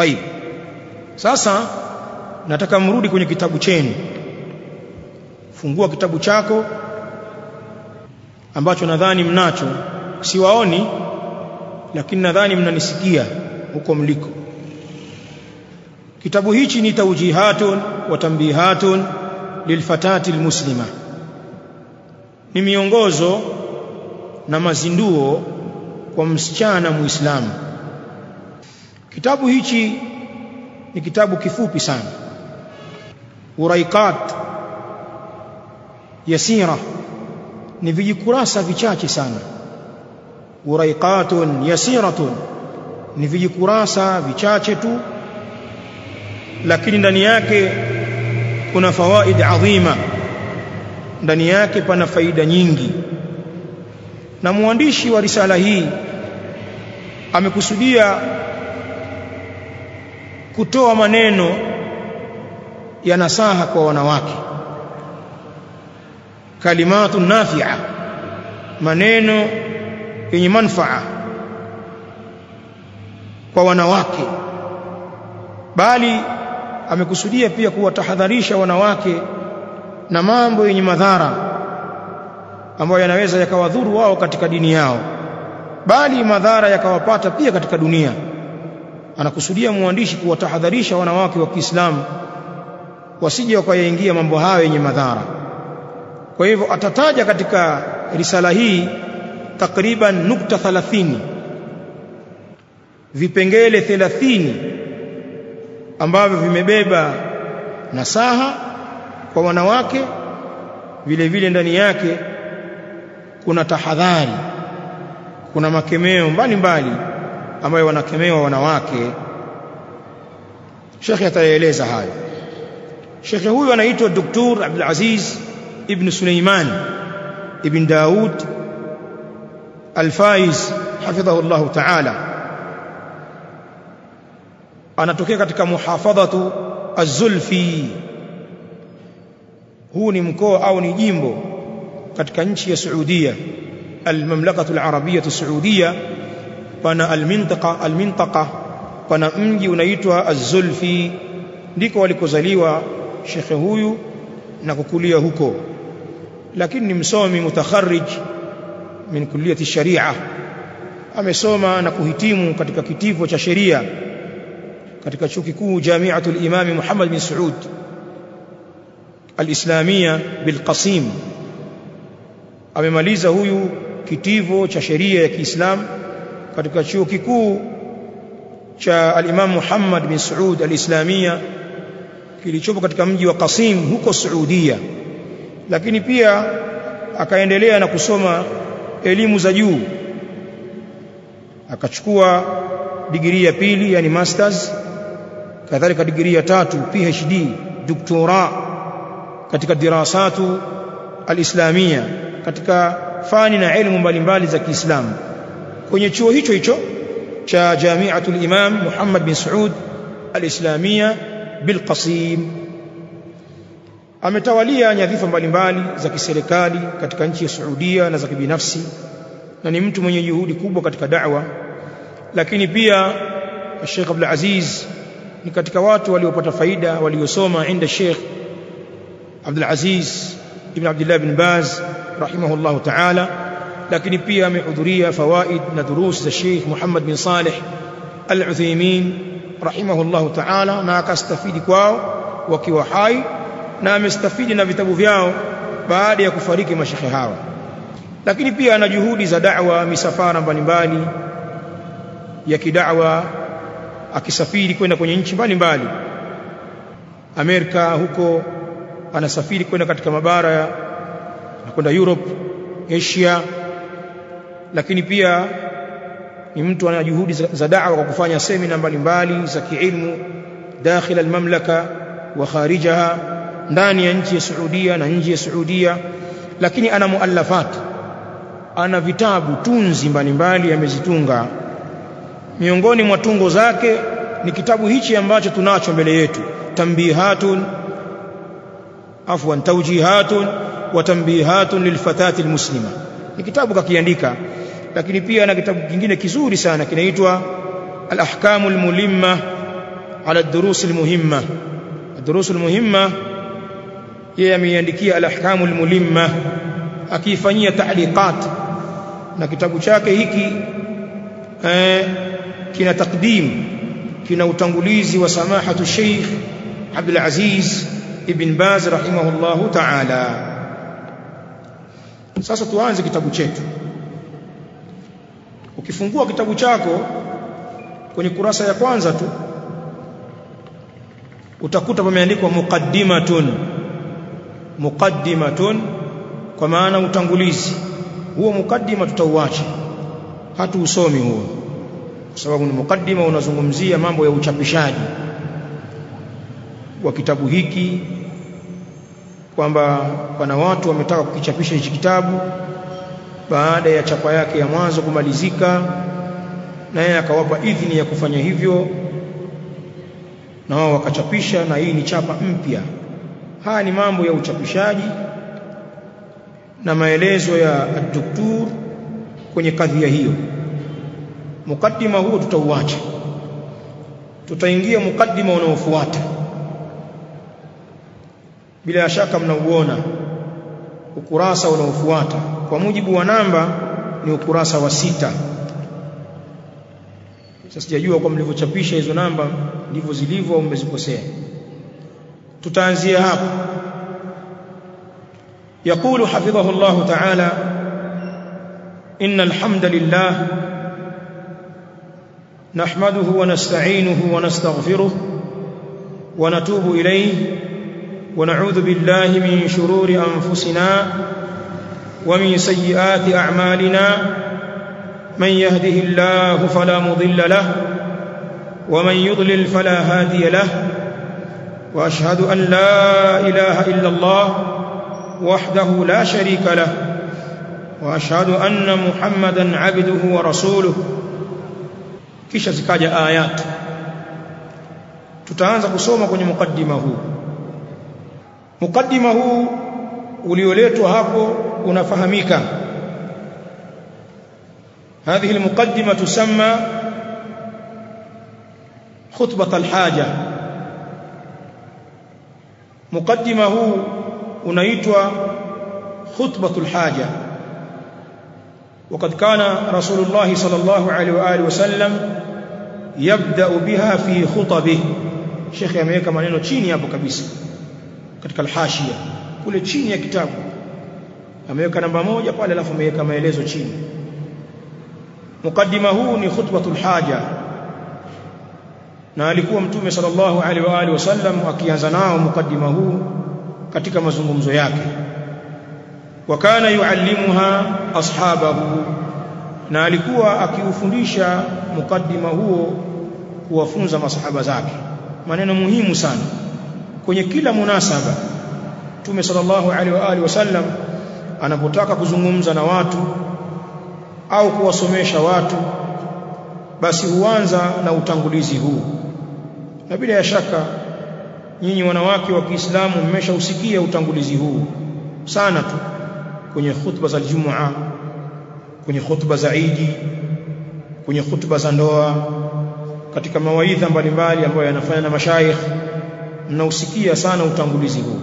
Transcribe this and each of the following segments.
طيب sasa nataka mrudi kwenye kitabu chenu fungua kitabu chako ambacho nadhani mnacho siwaoni lakini nadhani mnanisikia huko mliko kitabu hichi ni tawjihatun wa tanbihatun lilfatati almuslima ni miongozo na mazinduo kwa msichana muislamu kitabu hichi ni kitabu kifupi sana. Uraiqat yasira ni vijikurasa vichache sana. Uraiqatun yasiratun ni vijikurasa vichache tu. Lakini ndani yake kuna fawaid adhima. Ndani yake pana faida nyingi. Na mwandishi wa risala hii amekusudia kutoa maneno ya nasaha kwa wanawake. Kalimatu nafi'a maneno yenye manfaa kwa wanawake. Bali amekusudia pia kuwatahadharisha wanawake na mambo yenye madhara ambayo yanaweza yakawadhuru wao katika dini yao. Bali madhara yakawapata pia katika dunia anakusudia mwandishi kuwatahadharisha wanawake wa Kiislamu wasije wakayaingia mambo hayo yenye madhara. Kwa hivyo atataja katika risala hii takriban nukta 30 vipengele 30 ambavyo vimebeba nasaha kwa wanawake. Vile vile ndani yake kuna tahadhari kuna makemeo mbalimbali ambayo wanakemewa wanawake Sheikh ataeleza hayo Sheikh huyu anaitwa Dr. Abdul Aziz ibn Suleiman ibn Daud Al-Faiz hafidhahu Allah Ta'ala anatokea katika muhafadhatu Az-Zulfi huu ni mkoa au ni jimbo katika nchi ya Saudia al-Mamlakatu al-Arabiyyah as-Saudia pana al-mintaqa al-mintaqa pana mji unaitwa Az-Zulfi. Ndiko walikozaliwa shekhe huyu na kukulia huko. Lakini ni msomi mutakharrij min kulliyati sharia. Amesoma na kuhitimu katika kitivo cha sheria katika chuo kikuu Jamiatul Imam Muhammad bin Saud al-Islamia amemaliza huyu kitivo cha sheria ya Kiislamu katika chuo kikuu cha al-Imam Muhammad bin Saud al-Islamia kilichopo katika mji wa Qasim huko Saudia. Lakini pia akaendelea na kusoma elimu za juu. Akachukua digrii ya pili yani masters kadhalika digrii ya tatu PhD doktora katika dirasatu al islamia katika fani na elimu mbalimbali za Kiislamu kwenye chuo hicho hicho cha Jamiatul Imam Muhammad bin Saud alislamia bilqasim ametawalia nyadhifa mbalimbali za kiserikali katika nchi ya Saudia na za kibinafsi na ni mtu mwenye juhudi kubwa katika da'wa. Lakini pia Sheikh Abdul Aziz ni katika watu waliopata faida waliosoma inda Sheikh Abdul Aziz ibn Abdullah bin Baz rahimahullah ta'ala lakini pia amehudhuria fawaid na durus za Sheikh Muhammad bin Saleh Al-Uthaymeen rahimahullahu ta'ala na akastafidi kwao wakiwa hai na amestafidi na vitabu vyao baada ya kufariki mashekhe hawa lakini pia ana juhudi za da'wa misafara mbalimbali ya kidawa akisafiri kwenda kwenye nchi mbalimbali. Amerika huko anasafiri kwenda katika mabara na kwenda Europe Asia lakini pia ni mtu ana juhudi za, da'wa kwa kufanya semina mbalimbali za kiilmu dakhil almamlaka wa kharijaha ndani ya nchi ya Saudia na nje ya Saudia. Lakini ana muallafat ana vitabu tunzi mbalimbali amezitunga. Miongoni mwa tungo zake ni kitabu hichi ambacho tunacho mbele yetu tambihatun afwan tawjihatun wa tambihatun lilfatati almuslima ni kitabu kakiandika lakini pia na kitabu kingine kizuri sana kinaitwa al-ahkamu al-mulimma ala ad-durus al-muhimma. Ad-durus al-muhimma yeye ameiandikia al-ahkamu al-mulimma akifanyia ta'liqat. Na kitabu chake hiki eh, kina takdim kina utangulizi wa samahatu Sheikh Abdul Aziz Ibn Baz rahimahullahu ta'ala sasa tuanze kitabu chetu. Ukifungua kitabu chako kwenye kurasa ya kwanza tu utakuta pameandikwa muqaddimatun. Muqaddimatun kwa maana utangulizi. Huo mukaddima tutauacha. Hatuusomi huo. Kwa sababu ni mukaddima unazungumzia mambo ya uchapishaji wa kitabu hiki kwamba kuna watu wametaka kukichapisha hichi kitabu baada ya chapa yake ya mwanzo kumalizika na yeye akawapa idhini ya kufanya hivyo na wao wakachapisha na hii ni chapa mpya. Haya ni mambo ya uchapishaji na maelezo ya doktor kwenye kadhia hiyo. Mukaddima huo tutauacha. Tutaingia mukaddima unaofuata bila shaka mnauona ukurasa unaofuata kwa mujibu wa namba ni ukurasa wa sita sasa sijajua kwa mlivyochapisha hizo namba ndivyo zilivyo au mmezikosea tutaanzia hapo يقول حفظه الله تعالى إن الحمد لله نحمده ونستعينه ونستغفره ونتوب إليه ونعوذ بالله من شرور أنفسنا ومن سيئات أعمالنا من يهده الله فلا مضل له ومن يضلل فلا هادي له وأشهد أن لا إله إلا الله وحده لا شريك له وأشهد أن محمدا عبده ورسوله. Kisha zikaja ayat. Tutaanza kusoma kwenye mukaddima مقدمة وليوليتها ونفهميك هذه المقدمة تسمى خطبة الحاجة. مقدمة ونيتها خطبة الحاجة. وقد كان رسول الله صلى الله عليه وآله وسلم يبدأ بها في خطبه. شيخ يميك مالينو تشيني أبو كبيسي katika alhashia kule chini ya kitabu. Ameweka namba moja pale alafu ameweka maelezo chini. Mukaddima huu ni khutbatul haja na alikuwa mtume sallallahu alaihi wa alihi wasallam akianza nao mukaddima huu katika mazungumzo yake. Wa kana yuallimuha ashabahu na alikuwa akiufundisha mukaddima huo kuwafunza masahaba zake. Maneno muhimu sana kwenye kila munasaba Mtume sallallahu alaihi wa alihi wasallam anapotaka kuzungumza na watu au kuwasomesha watu basi huanza na utangulizi huu. Na bila ya shaka nyinyi wanawake wa Kiislamu mmeshausikia utangulizi huu sana tu kwenye khutba za Ijumaa kwenye khutba za Idi kwenye khutba za ndoa katika mawaidha mbalimbali ambayo yanafanya na mashaikh mnausikia sana utangulizi huu.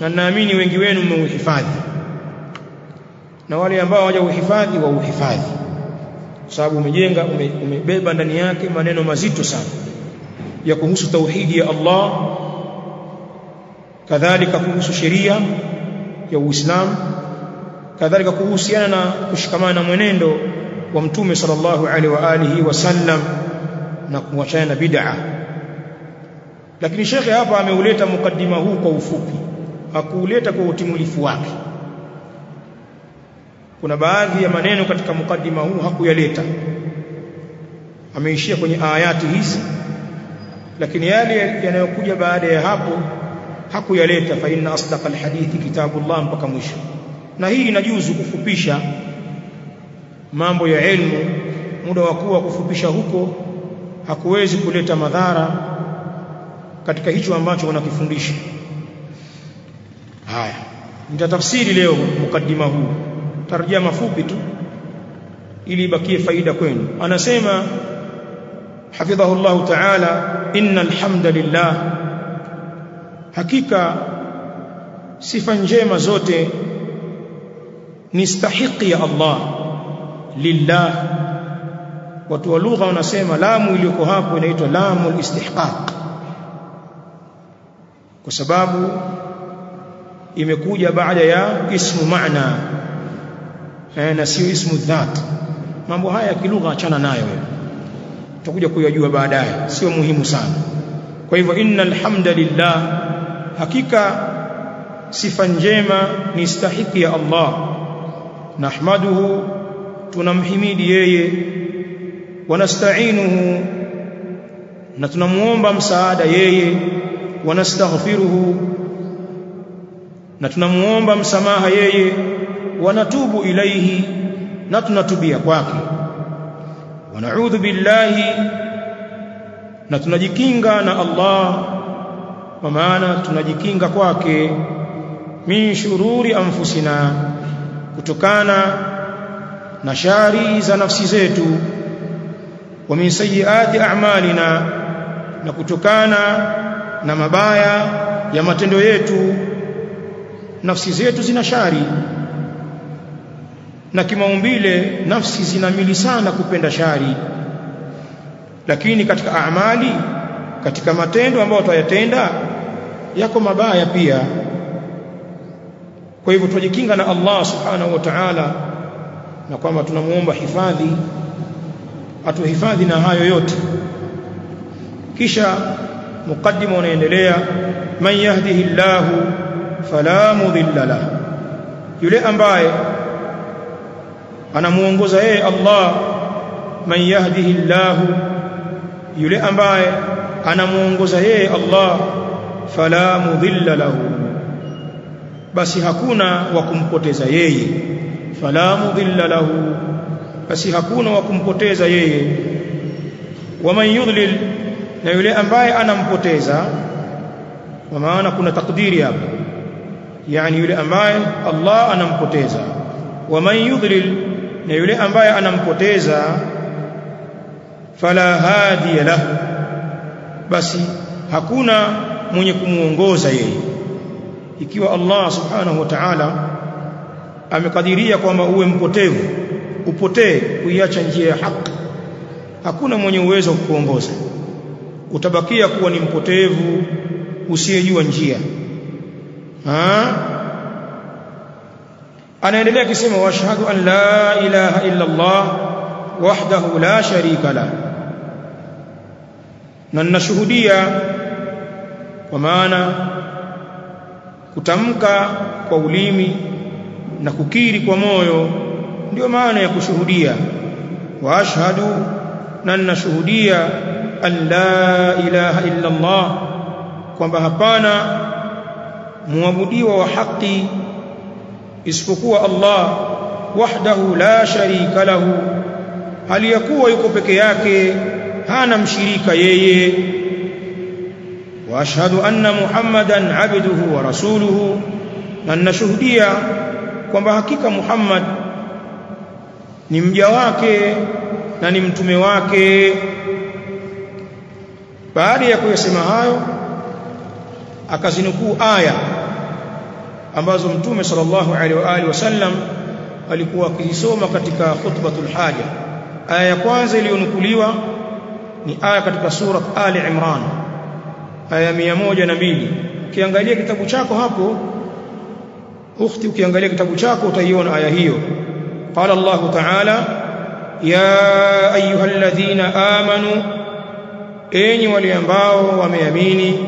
Na naamini wengi wenu mmeuhifadhi. Na wale ambao hawajauhifadhi wa uhifadhi kwa sababu umejenga ume, umebeba ndani yake maneno mazito sana. Ya kuhusu tauhidi ya Allah kadhalika kuhusu sheria ya Uislamu kadhalika kuhusiana na kushikamana na mwenendo wa mtume sallallahu alaihi wa alihi wasallam na kuachana na bid'a lakini shekhe hapa ameuleta mukaddima huu kwa ufupi. Hakuuleta kwa utimulifu wake. Kuna baadhi ya maneno katika mukaddima huu hakuyaleta. Ameishia kwenye ayati hizi. Lakini yale yanayokuja baada ya hapo hakuyaleta. Fa inna asdaqal hadithi kitabullah mpaka mwisho. Na hii inajuzu kufupisha mambo ya elimu muda wa kuwa kufupisha huko hakuwezi kuleta madhara katika hicho ambacho wanakifundisha. Haya nitatafsiri leo mukadima huu. Tarjia mafupi tu ili ibakie faida kwenu. Anasema hafidhahu Allah ta'ala innal hamdalillah hakika sifa njema zote ni stahiki ya Allah lillah. Watu wa lugha wanasema lamu iliyoko hapo inaitwa lamu istihqaq kwa sababu imekuja baada ya ismu maana eh, na sio ismu dhat mambo haya ya kilugha achana nayo tutakuja kuyajua baadaye. Sio muhimu sana. Kwa hivyo innal hamdalillah hakika sifa njema ni stahiki ya Allah. Nahmaduhu tunamhimidi yeye wanasta'inuhu na tunamuomba msaada yeye wanastaghfiruhu na tunamuomba msamaha yeye wanatubu ilaihi na tunatubia kwake. Wanaudhu billahi na tunajikinga na Allah kwa maana tunajikinga kwake min shururi anfusina kutokana na shari za nafsi zetu wa min sayyiati a'malina na kutokana na mabaya ya matendo yetu nafsi zetu zina shari na kimaumbile nafsi zinamili sana kupenda shari. Lakini katika amali katika matendo ambayo tutayatenda yako mabaya pia. Kwa hivyo tujikinga na Allah subhanahu wa ta'ala na kwamba tunamuomba hifadhi atuhifadhi na hayo yote. Kisha mukaddima unaendelea man yahdihillahu fala mudilla lah. Yule ambaye anamuongoza yeye Allah man yahdihillahu yule ambaye anamuongoza yeye Allah fala mudilla lahu. Basi hakuna wa kumpoteza yeye. Fala mudilla lahu. Basi hakuna wa kumpoteza yeye. Waman yudlil na yule ambaye anampoteza kwa maana kuna takdiri hapo. Yani yule ambaye Allah anampoteza. Waman yudlil na yule ambaye anampoteza fala hadiya lahu. Basi hakuna mwenye kumuongoza yeye. Ikiwa Allah subhanahu wa ta'ala amekadiria kwamba uwe mpotevu upotee kuiacha njia ya haki hakuna mwenye uwezo wa kukuongoza utabakia kuwa ni mpotevu usiyejua njia. Ha? Anaendelea akisema washhadu an la ilaha illa Allah wahdahu la sharika la na ninashuhudia kwa maana kutamka kwa ulimi na kukiri kwa moyo ndio maana ya kushuhudia. Wa ashhadu na ninashuhudia an la ilaha illa Allah kwamba hapana muabudiwa wa haki isipokuwa Allah wahdahu la sharika lahu hali ya kuwa yuko peke yake hana mshirika yeye. Wa anna muhammadan abduhu wa rasuluhu na ninashuhudia kwamba hakika Muhammad ni mja wake na ni mtume wake baada ya kuyasema hayo akazinukuu aya ambazo mtume sallallahu alaihi wa alihi wasallam alikuwa akizisoma katika khutbatul haja. Aya ya kwanza iliyonukuliwa ni aya katika sura Ali Imran aya na mbili. Ukiangalia kitabu chako hapo ukhti ukiangalia kitabu chako utaiona aya hiyo. Qala Allah ta'ala ya ayyuhalladhina amanu enyi wale ambao wameamini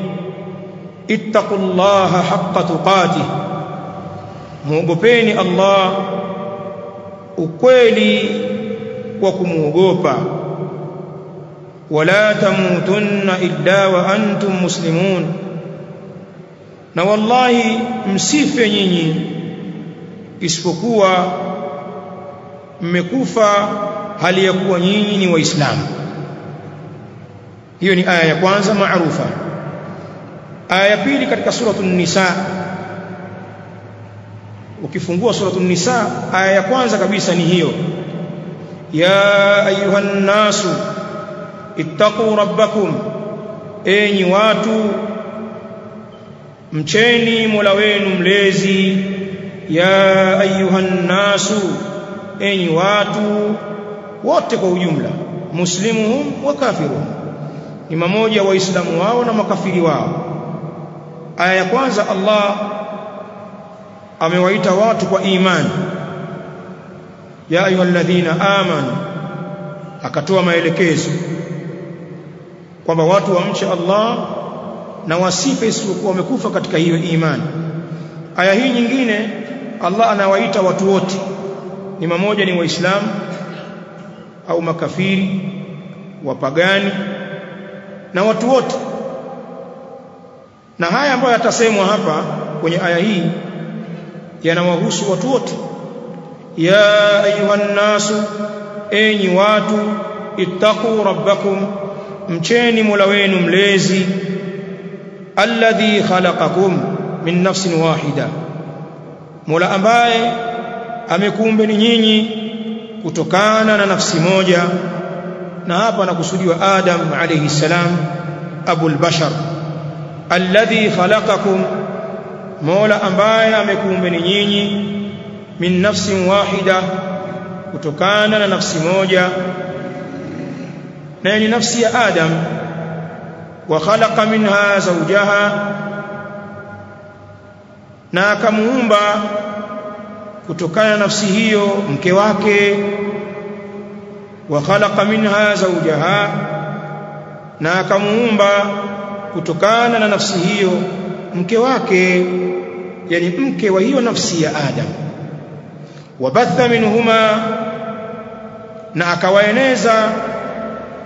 ittaqullaha haqqa tuqatih. Muogopeni Allah ukweli wa kumuogopa. Wala tamutunna illa wa antum muslimun. Na wallahi msife nyinyi isipokuwa mmekufa hali ya kuwa nyinyi ni waislamu hiyo ni aya ya kwanza maarufa. Aya ya pili katika suratu nisa. Ukifungua suratu nisa aya ya kwanza kabisa ni hiyo. Ya ayuhan nasu ittaqu rabbakum. Enyi watu mcheni Mola wenu mlezi. Ya ayuhan nasu enyi watu wote kwa ujumla. Muslimuhum wa kafiruhum ni mamoja waislamu wao na makafiri wao. Aya ya kwanza Allah amewaita watu kwa imani. Ya ayyuhalladhina amanu akatoa maelekezo kwamba watu wamche Allah na wasife isipokuwa wamekufa katika hiyo imani. Aya hii nyingine Allah anawaita watu wote. Ni mamoja ni waislamu au makafiri wapagani na watu wote. Na haya ambayo yatasemwa hapa kwenye aya hii yanawahusu watu wote. Ya ayuhan nasu enyi watu ittaqu rabbakum mcheni Mola wenu mlezi alladhi khalaqakum min nafsin wahida. Mola ambaye amekuumbeni nyinyi kutokana na nafsi moja na hapa anakusudiwa Adam alayhi salam abul bashar alladhi khalaqakum Mola ambaye amekuumbeni nyinyi min nafsin wahida kutokana na nafsi moja na ni nafsi ya Adam wa khalaqa minha zawjaha na akamuumba kutokana na nafsi hiyo mke wake wa khalaqa minha zawjaha na akamuumba kutokana na nafsi hiyo mke wake yani mke wa hiyo nafsi ya Adam. Wabatha minhuma na akawaeneza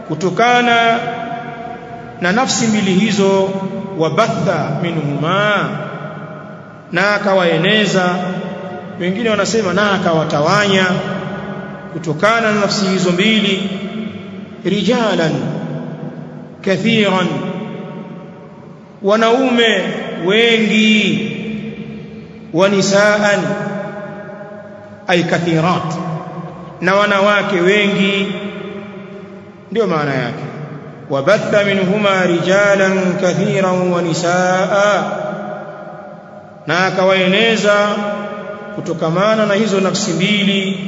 kutokana na nafsi mbili hizo wabatha minhuma na akawaeneza. Wengine wanasema na akawatawanya kutokana na nafsi hizo mbili rijalan kathiran. Wanaume wengi wa nisaan ay kathirat. Na wanawake wengi ndio maana yake. Wabatha minhuma rijalan kathiran wa nisaa. Na akawaeneza kutokamana na hizo nafsi mbili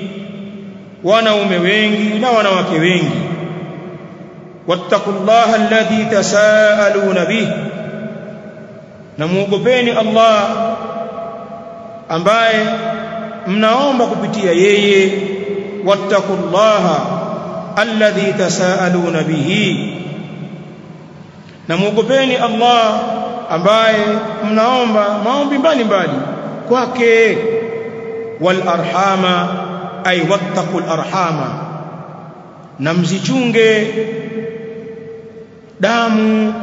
wanaume wengi na wanawake wengi. Wattaqullaha alladhi tasaaluna bih na muogopeni Allah ambaye mnaomba kupitia yeye. Wattaqullaha alladhi tasaaluna bihi. Na muogopeni Allah ambaye mnaomba maombi mbalimbali kwake. Wal arhama ay wattaqul arhama na mzichunge damu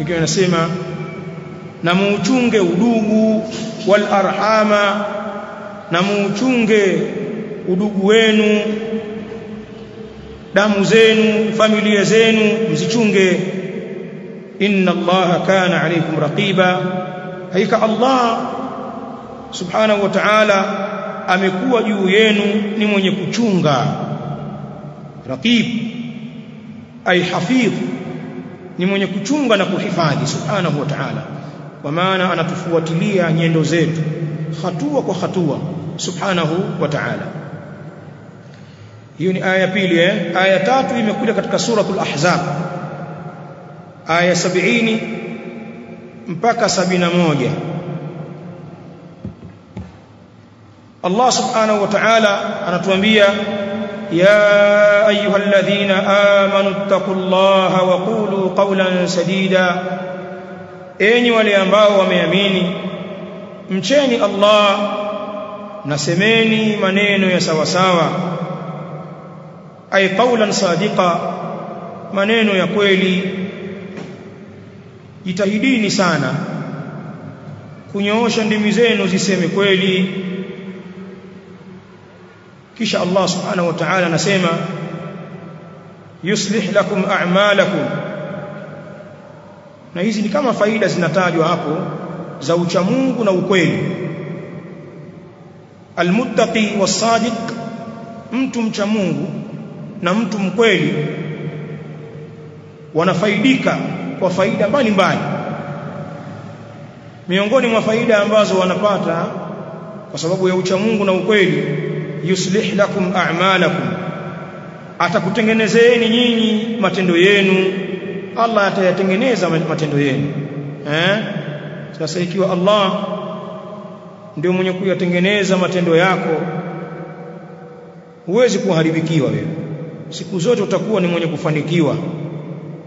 ikiwa nasema na muuchunge udugu wal arhama na muuchunge udugu wenu damu zenu familia zenu mzichunge. Inna allaha kana alaykum raqiba. Hakika allah subhanahu wa ta'ala amekuwa juu yenu ni mwenye kuchunga. Raqib ay hafidh ni mwenye kuchunga na kuhifadhi subhanahu wa ta'ala. Kwa maana anatufuatilia nyendo zetu hatua kwa hatua subhanahu wa ta'ala. Hiyo ni aya pili eh? Aya tatu imekuja katika suratul ahzab. Aya 70 mpaka 71 Allah subhanahu wa ta'ala anatuambia ya ayyuhalladhina amanu taqullaha wa qulu qawlan sadida. Enyi wale ambao wameamini mcheni Allah nasemeni maneno ya sawa sawa ay qawlan sadiqa maneno ya kweli. Jitahidini sana kunyoosha ndimi zenu ziseme kweli kisha Allah subhanahu wa ta'ala anasema yuslih lakum a'malakum. Na hizi ni kama faida zinatajwa hapo za uchamungu na ukweli. Almuttaqi wasadiq mtu mcha Mungu na mtu mkweli wanafaidika kwa faida mbalimbali. Miongoni mwa faida ambazo wanapata kwa sababu ya uchamungu na ukweli yuslih lakum a'malakum. Atakutengenezeeni nyinyi matendo yenu. Allah atayatengeneza matendo yenu. Eh? Sasa ikiwa Allah ndio mwenye kuyatengeneza matendo yako huwezi kuharibikiwa wewe. Siku zote utakuwa ni mwenye kufanikiwa.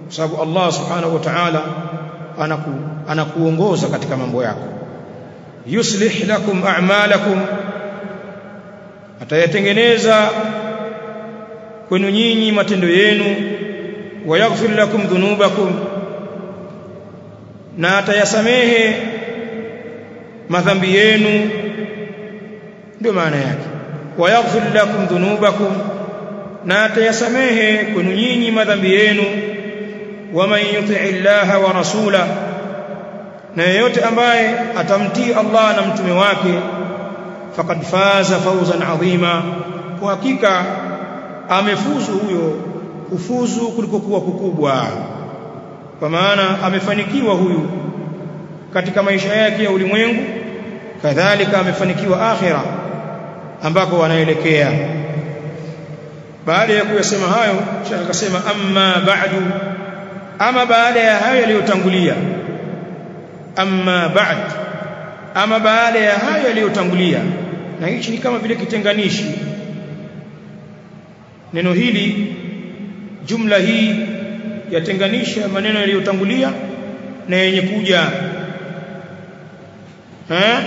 Kwa sababu Allah subhanahu wa ta'ala anaku, anakuongoza katika mambo yako. Yuslih lakum a'malakum atayatengeneza kwenu nyinyi matendo yenu wayaghfir lakum dhunubakum na atayasamehe madhambi yenu. Ndio maana yake. Wayaghfir lakum dhunubakum na atayasamehe kwenu nyinyi madhambi yenu. Waman yutii llaha wa rasula na yeyote ambaye atamtii Allah na mtume wake faqad faza fawzan adhima kwa hakika amefuzu huyo kufuzu kuliko kuwa kukubwa. Kwa maana amefanikiwa huyu katika maisha yake ya ulimwengu kadhalika amefanikiwa akhira ambako wanaelekea. Baada ya kuyasema hayo shekh akasema amma ba'du ama baada ya hayo yaliyotangulia. Amma ba'd ama baada ya hayo yaliyotangulia na hichi ni kama vile kitenganishi. Neno hili jumla hii yatenganisha maneno yaliyotangulia na yenye kuja. Eh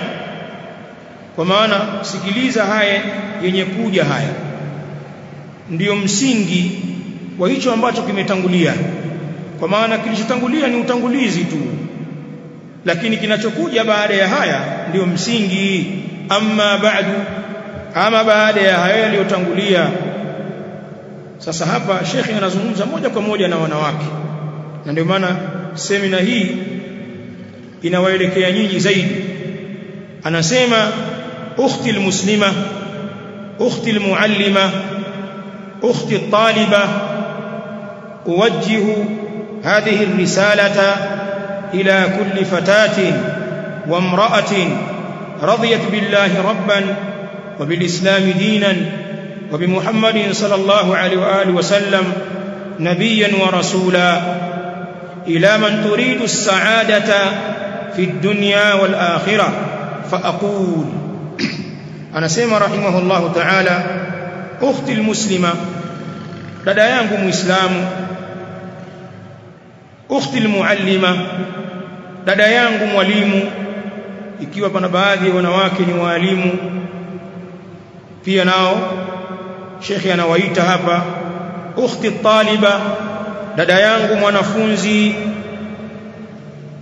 kwa maana sikiliza haya yenye kuja haya. Ndiyo msingi wa hicho ambacho kimetangulia. Kwa maana kilichotangulia ni utangulizi tu. Lakini kinachokuja baada ya haya ndiyo msingi amma ba'du ama baada ya haya yaliyotangulia sasa hapa shekhi anazungumza moja kwa moja na wanawake na ndio maana semina hii inawaelekea nyinyi zaidi anasema ukhti almuslima ukhti almuallima ukhti الطالبه اوجه هذه الرساله الى كل فتاه وامراه رضيت بالله ربا وبالإسلام دينا وبمحمد صلى الله عليه وآله وسلم نبيا ورسولا. إلى من تريد السعادة في الدنيا والآخرة فأقول. أنا سمع رحمه الله تعالى أختي المسلمه dada yangu muislamu ukhti almuallima dada yangu mwalimu ikiwa pana baadhi ya wanawake ni waalimu pia nao shekhi anawaita hapa ukhti taliba dada yangu mwanafunzi.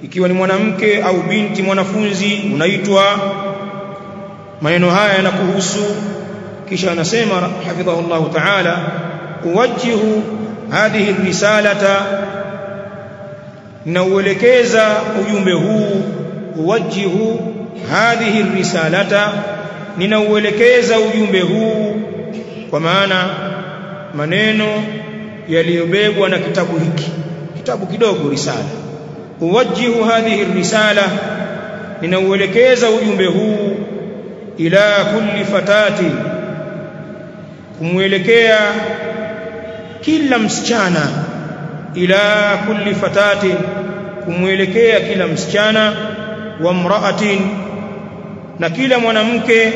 Ikiwa ni mwanamke au binti mwanafunzi unaitwa. Maneno haya yanakuhusu kisha anasema hafidhahullah ta'ala uwajihu hadhihi risalata na uelekeza ujumbe huu uwajihu hadhihi risalata ninauelekeza ujumbe huu kwa maana maneno yaliyobegwa na kitabu hiki kitabu kidogo risala. Uwajihu hadhihi risala ninauelekeza ujumbe huu ila kulli fatati kumwelekea kila msichana ila kulli fatati kumwelekea kila msichana wa mraatin na kila mwanamke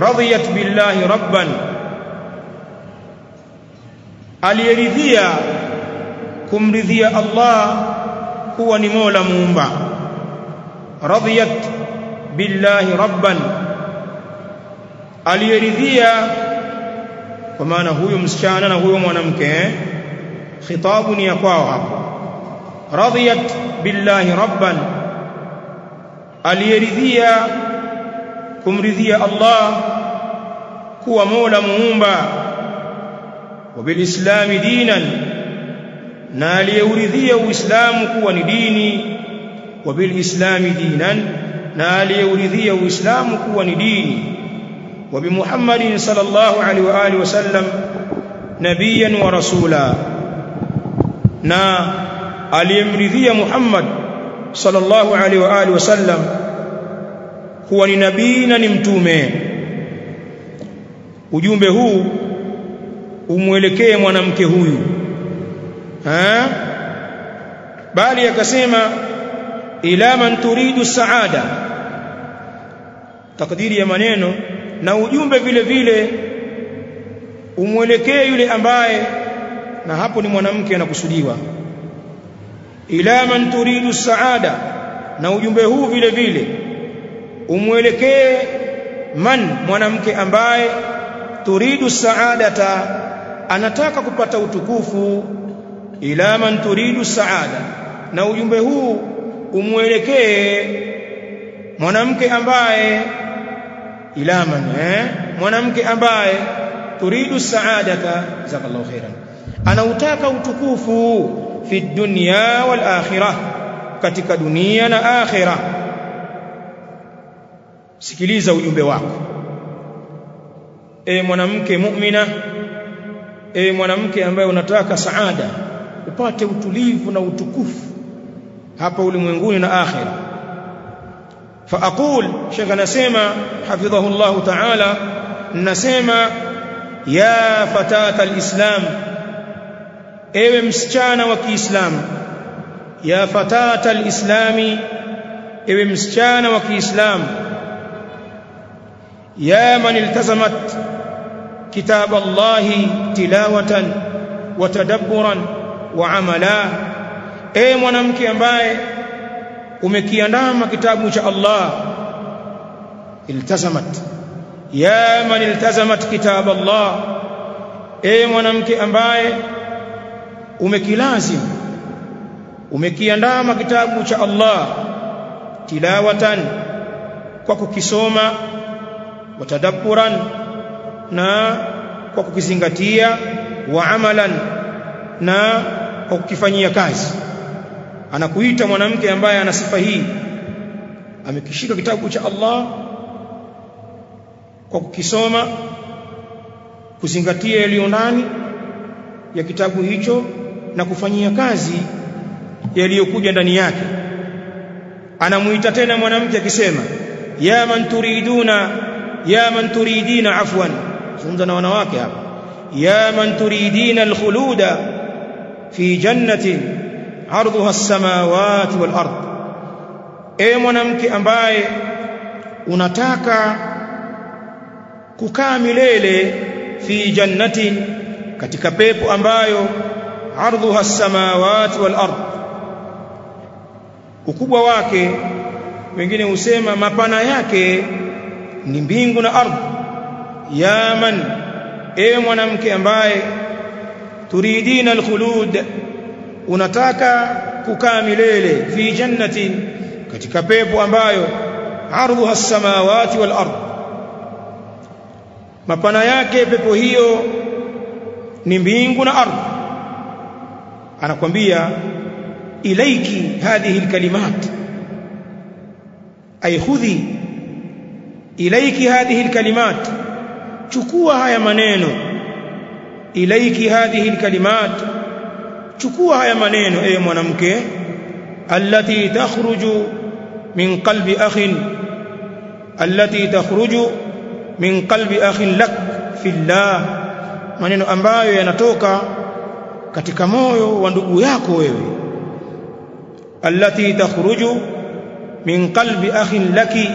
radhiyat billahi rabban aliyeridhia kumridhia Allah kuwa ni Mola muumba radhiyat billahi rabban aliyeridhia kwa maana huyo msichana na huyo mwanamke eh? khitabu ni ya kwao hapo radhiyat billahi rabban aliyeridhia kumridhia Allah kuwa Mola muumba wa bilislami dinan na aliyeuridhia Uislamu kuwa ni dini wa bilislami dinan na aliyeuridhia Uislamu kuwa ni dini wa bi Muhammadin sallallahu alaihi wa alihi wasallam nabiyan wa rasula na aliyemridhia Muhammad sallallahu alaihi wa alihi wasallam kuwa ni nabii na ni mtume. Ujumbe huu umwelekee mwanamke huyu ha? Bali akasema ila man turidu saada takdiri ya maneno na ujumbe vile vile umwelekee yule ambaye na hapo ni mwanamke anakusudiwa ila man turidu saada na ujumbe huu vile vile umwelekee man mwanamke ambaye turidu saadata anataka kupata utukufu. Ila man turidu saada na ujumbe huu umwelekee mwanamke ambaye ila man eh mwanamke ambaye turidu saadata jazakallahu khairan anautaka utukufu fi dunya wal akhirah katika dunia na akhira sikiliza ujumbe wako. E mwanamke mu'mina e mwanamke ambaye unataka saada upate utulivu na utukufu hapa ulimwenguni na akhira faaqul shekha nasema hafidhahu Allah ta'ala nasema ya fatata alislam ewe msichana wa Kiislamu ya fatata alislami ewe msichana wa Kiislamu ya man iltazamat kitab Allah tilawatan wa tadabburan wa amala ewe mwanamke ambaye umekiandama kitabu cha Allah iltazamat ya man iltazamat kitab Allah ewe mwanamke ambaye umekilazim umekiandama kitabu cha Allah tilawatan kwa kukisoma watadabburan na kwa kukizingatia wa amalan na kwa kukifanyia kazi. Anakuita mwanamke ambaye ana sifa hii. Amekishika kitabu cha Allah kwa kukisoma kuzingatia yaliyo ndani ya kitabu hicho na kufanyia kazi yaliyokuja ndani yake. Anamuita tena mwanamke akisema ya man turiduna ya man turidina afwan. Zungumza na wanawake hapa. Ya man turidina alkhuluda fi jannatin ardhuha as-samawati wal ard. E mwanamke ambaye unataka kukaa milele fi jannatin katika pepo ambayo ardhuha as-samawati wal ard. Ukubwa wake wengine husema mapana yake ni mbingu na ardhi. Ya man ewe mwanamke ambaye turidina alkhulud unataka kukaa milele fi jannati katika pepo ambayo ardhuha as-samawati wal ard. Mapana yake pepo hiyo ni mbingu na ardhi anakwambia ilaiki hadhihi alkalimat. Ay khudhi. Ilaiki hadhihi alkalimat. Chukua haya maneno. Ilaiki hadhihi alkalimat. Chukua haya maneno ewe mwanamke. Allati takhruju min qalbi akhin. Allati takhruju min qalbi akhin lak fillah maneno ambayo yanatoka katika moyo wa ndugu yako wewe allati takhruju min qalbi akhin laki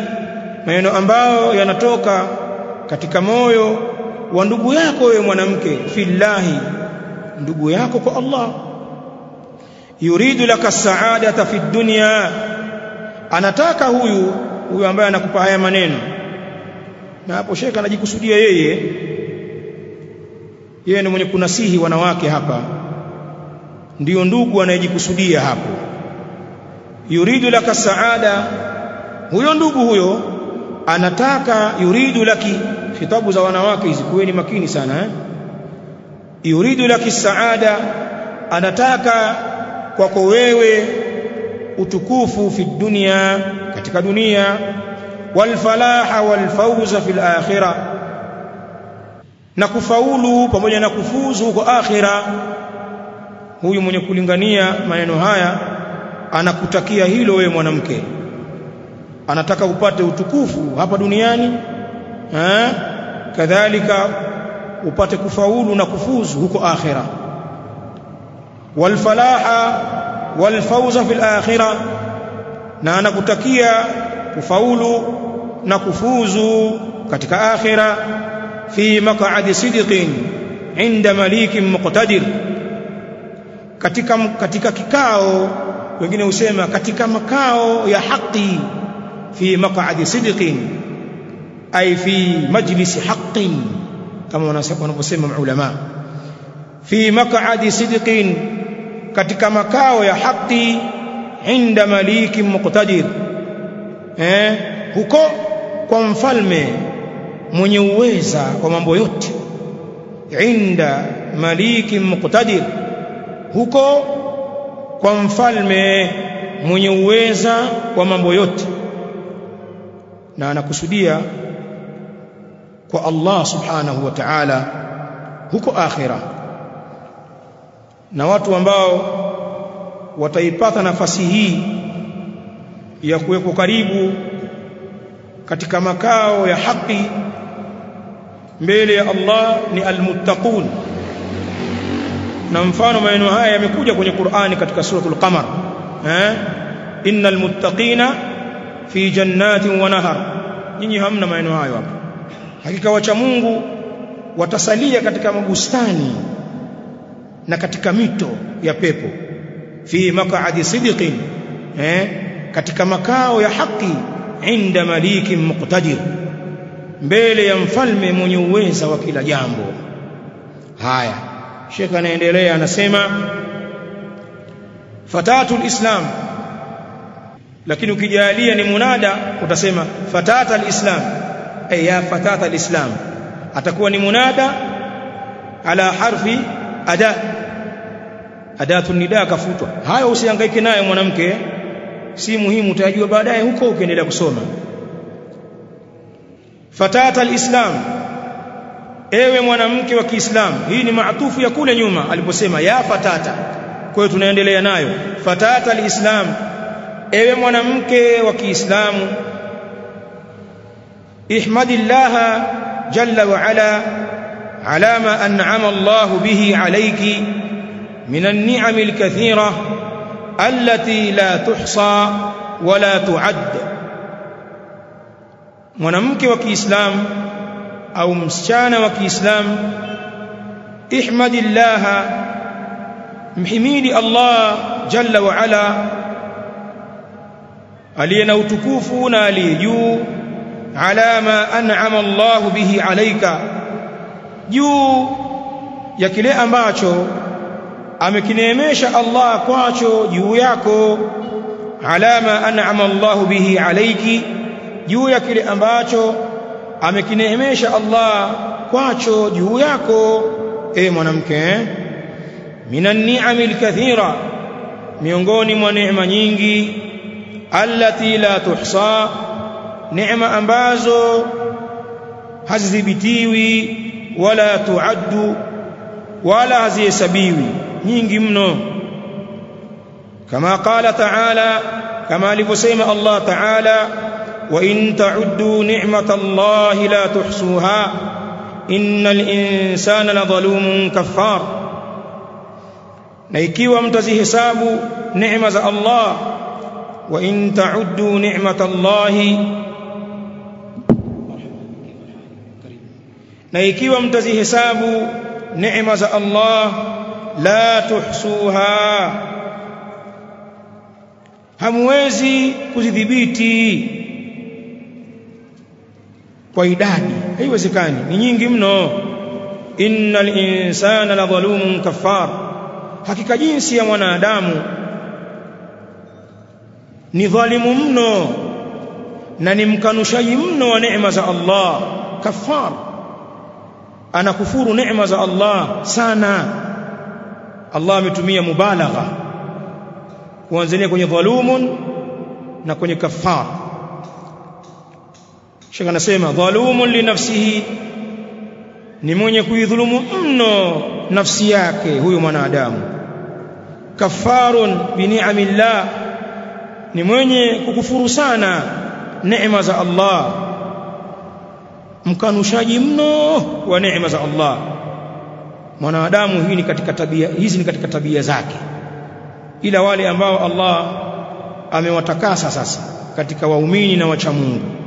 maneno ambayo yanatoka katika moyo wa ndugu yako wewe mwanamke fillahi ndugu yako kwa Allah. Yuridu laka saadata fi dunya anataka huyu huyu ambaye anakupa haya maneno. Na hapo sheka anajikusudia yeye. Yeye ni mwenye kunasihi wanawake hapa ndiyo ndugu anayejikusudia hapo. Yuridu laka saada huyo ndugu huyo anataka yuridu laki khitabu za wanawake hizi kuweni makini sana eh? yuridu laki saada anataka kwako wewe utukufu fi dunia katika dunia. Walfalaha walfauza fil akhirah na kufaulu pamoja na kufuzu kwa akhira huyu mwenye kulingania maneno haya anakutakia hilo wewe mwanamke. Anataka upate utukufu hapa duniani eh kadhalika upate kufaulu na kufuzu huko akhira walfalaha walfauza fil akhira na anakutakia kufaulu na kufuzu katika akhira. Fi maq'adi sidqin inda malikin muqtadir katika katika kikao wengine husema katika makao ya haki fi maq'adi sidqin ay fi majlisi haqqin kama wanavyosema maulama fi maq'adi sidqin katika makao ya haki inda maliki muqtadir. Eh huko kwa mfalme mwenye uweza kwa mambo yote. Inda maliki muqtadir huko kwa mfalme mwenye uweza wa mambo yote. Na anakusudia kwa Allah subhanahu wa ta'ala huko akhira. Na watu ambao wataipata nafasi hii ya kuwekwa karibu katika makao ya haki mbele ya Allah ni almuttaqun na mfano maneno haya yamekuja kwenye Qur'ani katika suratul Qamar eh? Innal muttaqina fi jannatin wa nahar. Nyinyi hamna maneno hayo hapa. Hakika wacha Mungu watasalia katika mabustani na katika mito ya pepo fi maq'adi sidiqin eh? Katika makao ya haki inda malikin muqtadir mbele ya mfalme mwenye uweza wa kila jambo. Haya Sheikh anaendelea anasema fatatu islam. Lakini ukijalia ni munada utasema fatata alislam ay ya fatata alislam atakuwa ni munada ala harfi ada. Adatu nida kafutwa. Hayo usihangaike nayo mwanamke. Si muhimu utajua baadaye huko ukiendelea kusoma. Fatata alislam ewe mwanamke wa Kiislamu hii ni maatufu ya kule nyuma aliposema ya fatata. Kwa hiyo tunaendelea nayo. Fatata alislam. Ewe mwanamke wa Kiislamu ihmadillaha jalla wa ala ala ma an'ama Allah bihi alayki min an-ni'am al-kathira allati la tuhsa wala tu'ad. Mwanamke wa Kiislamu au msichana wa Kiislamu ihmadillaha mhimidi Allah jalla wa ala aliye na utukufu na aliye juu ala ma an'ama Allah bihi alayka juu ya kile ambacho amekineemesha Allah kwacho juu yako ala ma an'ama Allah bihi alayki juu ya kile ambacho amekineemesha Allah kwacho juu yako e mwanamke minan ni'amil kathira miongoni mwa neema nyingi allati la tuhsa neema ambazo hazidhibitiwi wala tuaddu wala hazihesabiwi nyingi mno kama qala ta'ala kama alivyosema Allah ta'ala وإن تعدوا نعمة الله لا تحصوها إن الإنسان لظلوم كفار. نيكي وامتزي حساب نعمة الله. وإن تعدوا نعمة الله. نيكي وامتزي حساب نعمة الله لا تحصوها. هموزي كذبيتي kwa idadi. Haiwezekani. Ni nyingi mno. Innal insana la dhalumun kaffar. Hakika jinsi ya mwanadamu ni dhalimu mno na ni mkanushaji mno wa neema za Allah. Kafar anakufuru neema za Allah sana. Allah ametumia mubalagha. Kuanzia kwenye dhalumun na kwenye kafar Sheikh anasema dhalumun li nafsihi. Ni mwenye kuidhulumu mno nafsi yake huyo mwanadamu. Kafarun bi ni'amillah. Ni mwenye kukufuru sana neema za Allah. Mkanushaji mno wa neema za Allah. Mwanadamu hii ni katika tabia hizi ni katika tabia zake. Ila wale ambao Allah amewatakasa sasa katika waumini na wacha Mungu